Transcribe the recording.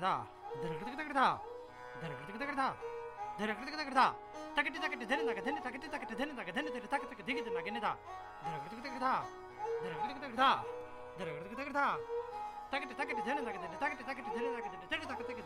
れた。誰が来てるれた誰が来てくれた。誰が来てくれるた。けてたけて出るなけ出るたけてたけて出るなけ出るてるたけてできてなけるだるが来てるれた誰る来てくるた誰がるてくれるたけてたけて出るなけ出るたけてたけて出るなけ出るてるたけて